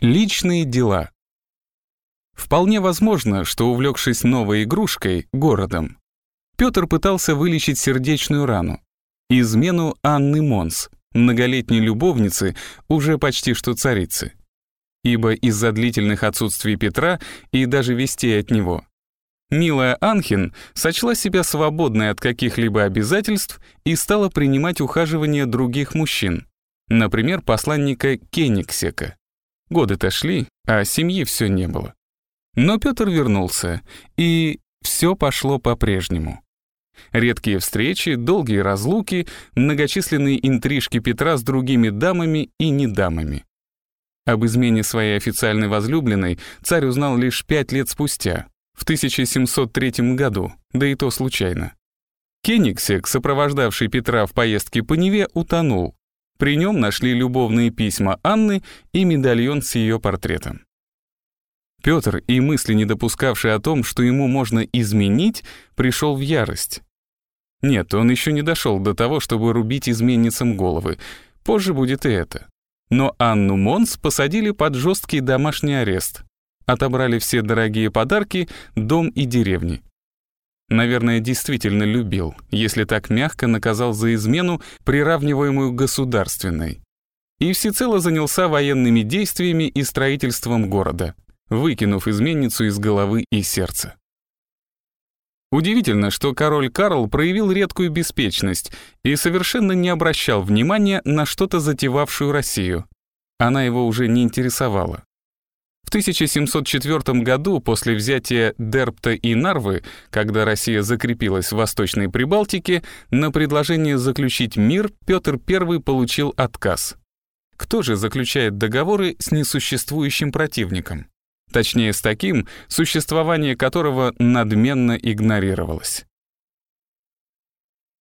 Личные дела. Вполне возможно, что увлекшись новой игрушкой, городом, Петр пытался вылечить сердечную рану. Измену Анны Монс, многолетней любовницы, уже почти что царицы. Ибо из-за длительных отсутствий Петра и даже вестей от него, милая Анхин сочла себя свободной от каких-либо обязательств и стала принимать ухаживание других мужчин, например, посланника Кениксека. Годы-то шли, а семьи все не было. Но Петр вернулся, и все пошло по-прежнему. Редкие встречи, долгие разлуки, многочисленные интрижки Петра с другими дамами и недамами. Об измене своей официальной возлюбленной царь узнал лишь пять лет спустя, в 1703 году, да и то случайно. Кенигсек, сопровождавший Петра в поездке по Неве, утонул, при нем нашли любовные письма Анны и медальон с ее портретом. Петр, и мысли не допускавший о том, что ему можно изменить, пришел в ярость. Нет, он еще не дошел до того, чтобы рубить изменницам головы. Позже будет и это. Но Анну Монс посадили под жесткий домашний арест. Отобрали все дорогие подарки, дом и деревни. Наверное, действительно любил, если так мягко наказал за измену, приравниваемую государственной. И всецело занялся военными действиями и строительством города, выкинув изменницу из головы и сердца. Удивительно, что король Карл проявил редкую беспечность и совершенно не обращал внимания на что-то затевавшую Россию. Она его уже не интересовала. В 1704 году, после взятия Дерпта и Нарвы, когда Россия закрепилась в Восточной Прибалтике, на предложение заключить мир Петр I получил отказ. Кто же заключает договоры с несуществующим противником? Точнее, с таким, существование которого надменно игнорировалось.